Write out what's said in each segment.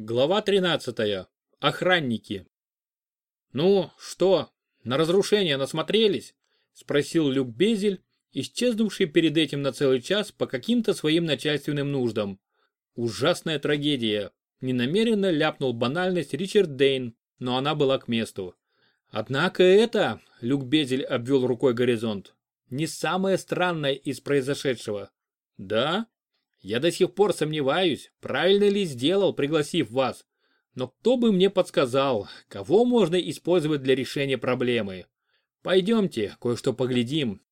Глава 13. Охранники. «Ну, что, на разрушение насмотрелись?» – спросил Люк Безель, исчезнувший перед этим на целый час по каким-то своим начальственным нуждам. Ужасная трагедия. Ненамеренно ляпнул банальность Ричард Дейн, но она была к месту. Однако это, Люк Безель обвел рукой горизонт, не самое странное из произошедшего. Да? Я до сих пор сомневаюсь, правильно ли сделал, пригласив вас. Но кто бы мне подсказал, кого можно использовать для решения проблемы? Пойдемте, кое-что поглядим.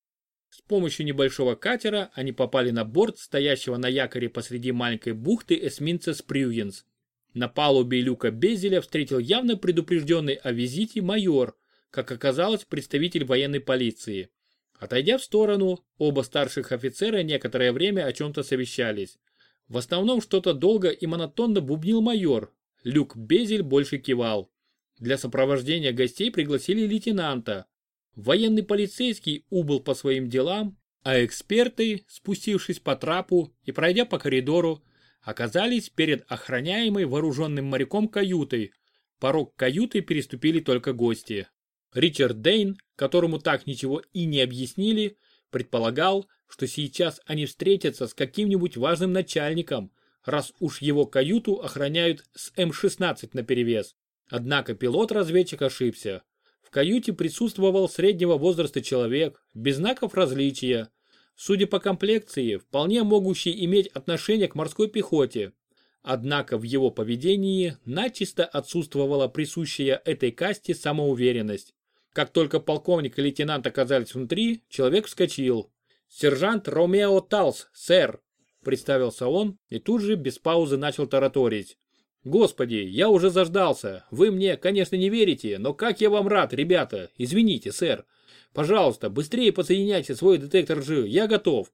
С помощью небольшого катера они попали на борт стоящего на якоре посреди маленькой бухты эсминца Спрюгенс. На палубе люка Безеля встретил явно предупрежденный о визите майор, как оказалось представитель военной полиции. Отойдя в сторону, оба старших офицера некоторое время о чем-то совещались. В основном что-то долго и монотонно бубнил майор. Люк Безель больше кивал. Для сопровождения гостей пригласили лейтенанта. Военный полицейский убыл по своим делам, а эксперты, спустившись по трапу и пройдя по коридору, оказались перед охраняемой вооруженным моряком каютой. Порог каюты переступили только гости. Ричард Дейн, которому так ничего и не объяснили, предполагал, что сейчас они встретятся с каким-нибудь важным начальником, раз уж его каюту охраняют с М-16 наперевес. Однако пилот-разведчик ошибся. В каюте присутствовал среднего возраста человек, без знаков различия. Судя по комплекции, вполне могущий иметь отношение к морской пехоте. Однако в его поведении начисто отсутствовала присущая этой касте самоуверенность. Как только полковник и лейтенант оказались внутри, человек вскочил. «Сержант Ромео Талс, сэр!» Представился он и тут же без паузы начал тараторить. «Господи, я уже заждался. Вы мне, конечно, не верите, но как я вам рад, ребята. Извините, сэр. Пожалуйста, быстрее подсоединяйте свой детектор лжи. Я готов».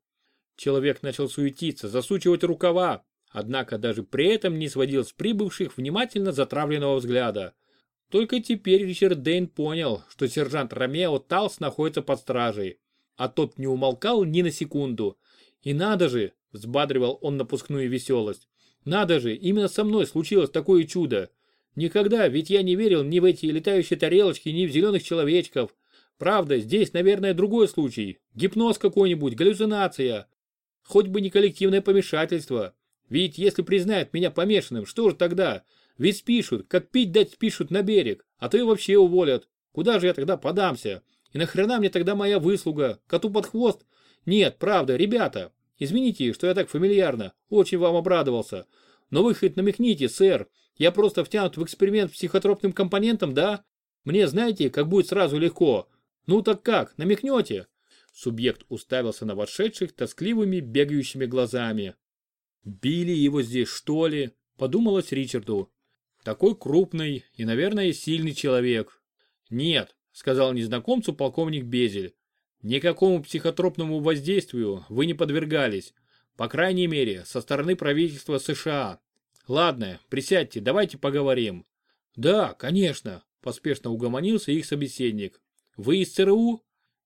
Человек начал суетиться, засучивать рукава, однако даже при этом не сводил с прибывших внимательно затравленного взгляда. Только теперь Ричард Дейн понял, что сержант Ромео Талс находится под стражей, а тот не умолкал ни на секунду. И надо же, взбадривал он напускную веселость, надо же, именно со мной случилось такое чудо. Никогда, ведь я не верил ни в эти летающие тарелочки, ни в зеленых человечков. Правда, здесь, наверное, другой случай. Гипноз какой-нибудь, галлюцинация. Хоть бы не коллективное помешательство. Ведь если признают меня помешанным, что же тогда? Ведь спишут, как пить дать спишут на берег, а то и вообще уволят. Куда же я тогда подамся? И нахрена мне тогда моя выслуга? Коту под хвост? Нет, правда, ребята. Извините, что я так фамильярно. Очень вам обрадовался. Но вы хоть намекните, сэр. Я просто втянут в эксперимент с психотропным компонентом, да? Мне знаете, как будет сразу легко. Ну так как, намекнете? Субъект уставился на вошедших тоскливыми бегающими глазами. Били его здесь, что ли? Подумалось Ричарду. Такой крупный и, наверное, сильный человек. Нет, сказал незнакомцу полковник Безель. Никакому психотропному воздействию вы не подвергались. По крайней мере, со стороны правительства США. Ладно, присядьте, давайте поговорим. Да, конечно, поспешно угомонился их собеседник. Вы из ЦРУ?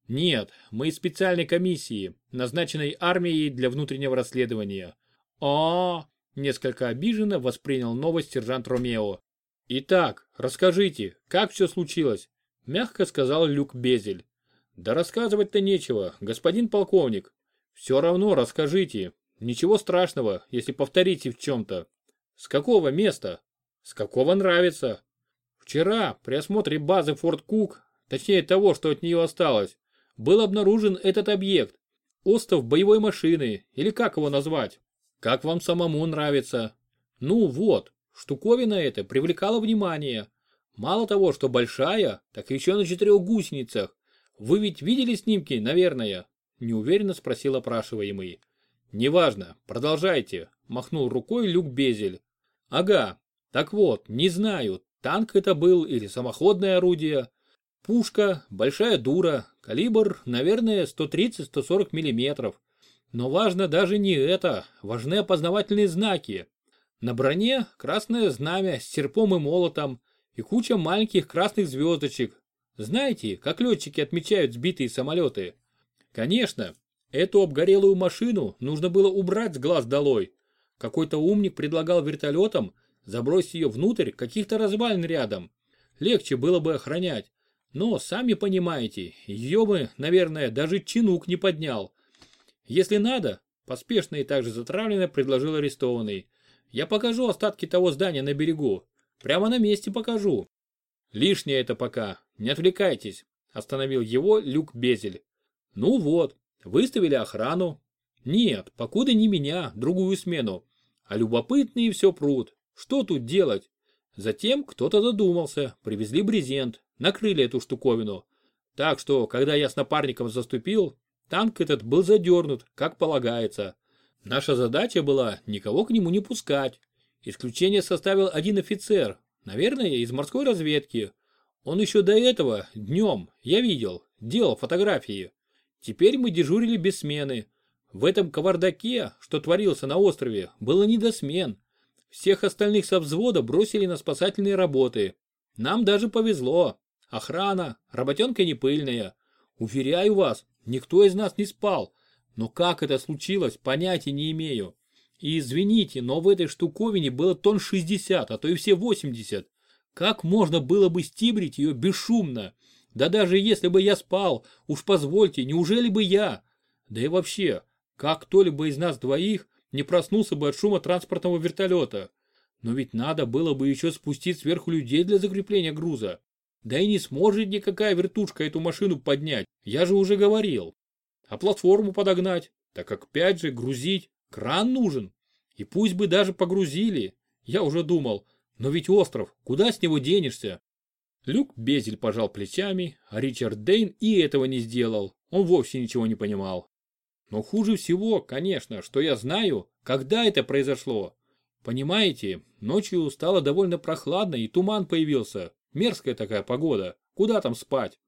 Нет, мы из специальной комиссии, назначенной армией для внутреннего расследования. А, -а, -а Несколько обиженно воспринял новость сержант Ромео. «Итак, расскажите, как все случилось?» Мягко сказал Люк Безель. «Да рассказывать-то нечего, господин полковник. Все равно расскажите. Ничего страшного, если повторите в чем-то. С какого места? С какого нравится? Вчера при осмотре базы Форт Кук, точнее того, что от нее осталось, был обнаружен этот объект. Остов боевой машины, или как его назвать? Как вам самому нравится? Ну вот, штуковина эта привлекала внимание. Мало того, что большая, так еще на четырех гусеницах. Вы ведь видели снимки, наверное? Неуверенно спросил опрашиваемый. Неважно, продолжайте, махнул рукой Люк Безель. Ага, так вот, не знаю, танк это был или самоходное орудие. Пушка, большая дура, калибр, наверное, 130-140 миллиметров. Но важно даже не это, важны опознавательные знаки. На броне красное знамя с серпом и молотом и куча маленьких красных звездочек. Знаете, как летчики отмечают сбитые самолеты? Конечно, эту обгорелую машину нужно было убрать с глаз долой. Какой-то умник предлагал вертолетам забросьте ее внутрь каких-то развалин рядом. Легче было бы охранять. Но, сами понимаете, ее бы, наверное, даже чинук не поднял. Если надо, поспешно и также затравленно предложил арестованный. Я покажу остатки того здания на берегу. Прямо на месте покажу. Лишнее это пока, не отвлекайтесь, остановил его Люк Безель. Ну вот, выставили охрану. Нет, покуда не меня, другую смену. А любопытные все прут. Что тут делать? Затем кто-то задумался, привезли брезент, накрыли эту штуковину. Так что, когда я с напарником заступил, танк этот был задернут, как полагается. Наша задача была никого к нему не пускать. Исключение составил один офицер, наверное, из морской разведки. Он еще до этого, днем, я видел, делал фотографии. Теперь мы дежурили без смены. В этом кавардаке, что творился на острове, было не до смен. Всех остальных со взвода бросили на спасательные работы. Нам даже повезло. Охрана, работенка не пыльная. Уверяю вас, никто из нас не спал. Но как это случилось, понятия не имею. И извините, но в этой штуковине было тонн 60, а то и все 80. Как можно было бы стибрить ее бесшумно? Да даже если бы я спал, уж позвольте, неужели бы я? Да и вообще, как кто-либо из нас двоих не проснулся бы от шума транспортного вертолета? Но ведь надо было бы еще спустить сверху людей для закрепления груза. Да и не сможет никакая вертушка эту машину поднять, я же уже говорил. А платформу подогнать, так как опять же грузить, кран нужен. И пусть бы даже погрузили. Я уже думал, но ведь остров, куда с него денешься? Люк Безель пожал плечами, а Ричард Дейн и этого не сделал. Он вовсе ничего не понимал. Но хуже всего, конечно, что я знаю, когда это произошло. Понимаете, ночью стало довольно прохладно и туман появился. Мерзкая такая погода. Куда там спать?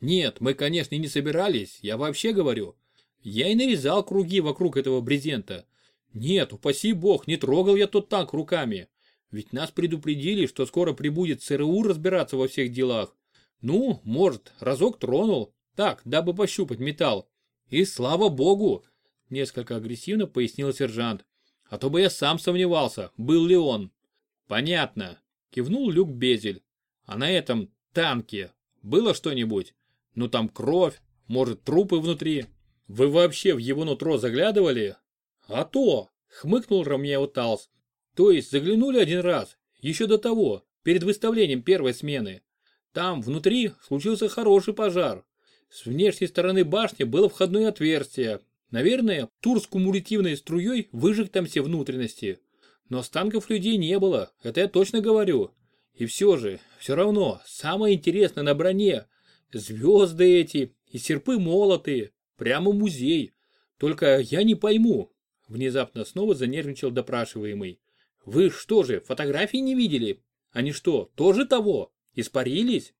Нет, мы, конечно, не собирались, я вообще говорю. Я и нарезал круги вокруг этого брезента. Нет, упаси бог, не трогал я тот танк руками. Ведь нас предупредили, что скоро прибудет ЦРУ разбираться во всех делах. Ну, может, разок тронул. Так, дабы пощупать металл. И слава богу, несколько агрессивно пояснил сержант. А то бы я сам сомневался, был ли он. Понятно, кивнул Люк Безель. А на этом танке было что-нибудь? Ну там кровь, может трупы внутри. Вы вообще в его нутро заглядывали? А то, хмыкнул Ромео Талс. То есть заглянули один раз, еще до того, перед выставлением первой смены. Там внутри случился хороший пожар. С внешней стороны башни было входное отверстие. Наверное, тур с кумулятивной струей выжег там все внутренности. Но останков людей не было, это я точно говорю. И все же, все равно, самое интересное на броне. Звезды эти и серпы молотые. Прямо музей. Только я не пойму. Внезапно снова занервничал допрашиваемый. Вы что же, фотографии не видели? Они что, тоже того? Испарились?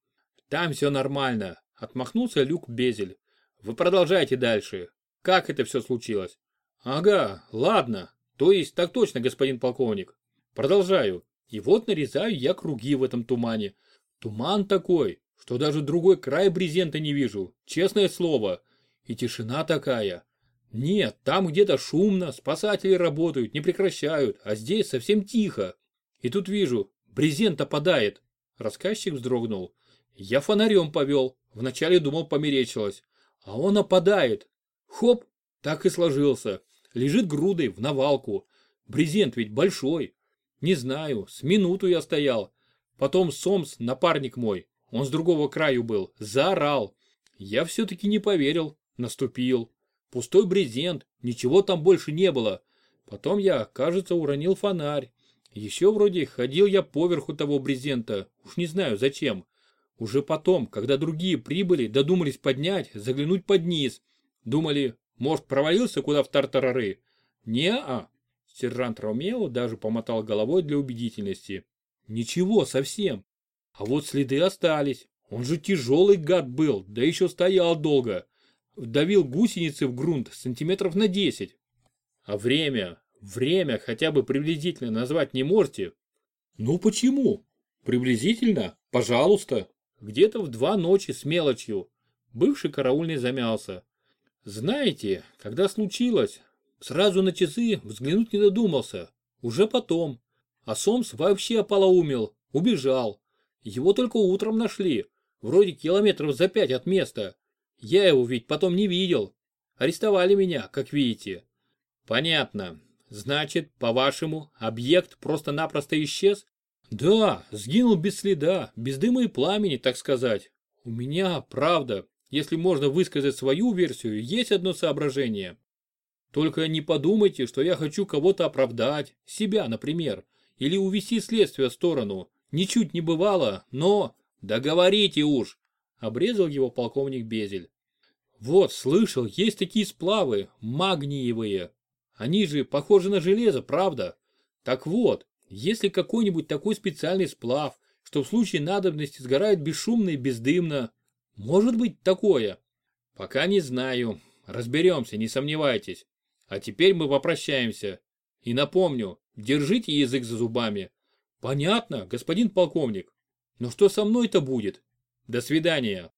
Там все нормально, отмахнулся Люк Безель. Вы продолжайте дальше. Как это все случилось? Ага, ладно. То есть так точно, господин полковник. Продолжаю. И вот нарезаю я круги в этом тумане. Туман такой, что даже другой край брезента не вижу, честное слово. И тишина такая. Нет, там где-то шумно, спасатели работают, не прекращают, а здесь совсем тихо. И тут вижу, брезент опадает. Рассказчик вздрогнул. Я фонарем повел, вначале думал померечилось. А он опадает. Хоп, так и сложился. Лежит грудой в навалку. Брезент ведь большой. Не знаю, с минуту я стоял. Потом Сомс, напарник мой, он с другого краю был, заорал. Я все-таки не поверил, наступил. Пустой брезент, ничего там больше не было. Потом я, кажется, уронил фонарь. Еще вроде ходил я поверху того брезента, уж не знаю зачем. Уже потом, когда другие прибыли, додумались поднять, заглянуть под низ. Думали, может провалился куда в тартарары? Не-а. Сержант Ромео даже помотал головой для убедительности. Ничего совсем. А вот следы остались. Он же тяжелый гад был, да еще стоял долго вдавил гусеницы в грунт сантиметров на 10. А время, время хотя бы приблизительно назвать не можете? Ну почему? Приблизительно? Пожалуйста. Где-то в два ночи с мелочью. Бывший караульный замялся. Знаете, когда случилось, сразу на часы взглянуть не додумался. Уже потом. А Сомс вообще ополоумел, убежал. Его только утром нашли, вроде километров за пять от места. Я его ведь потом не видел. Арестовали меня, как видите. Понятно. Значит, по-вашему, объект просто-напросто исчез? Да, сгинул без следа, без дыма и пламени, так сказать. У меня, правда, если можно высказать свою версию, есть одно соображение. Только не подумайте, что я хочу кого-то оправдать, себя, например, или увести следствие в сторону. Ничуть не бывало, но... Договорите уж, обрезал его полковник Безель. Вот, слышал, есть такие сплавы, магниевые. Они же похожи на железо, правда? Так вот, если какой-нибудь такой специальный сплав, что в случае надобности сгорает бесшумно и бездымно, может быть такое? Пока не знаю. Разберемся, не сомневайтесь. А теперь мы попрощаемся. И напомню, держите язык за зубами. Понятно, господин полковник. Но что со мной-то будет? До свидания.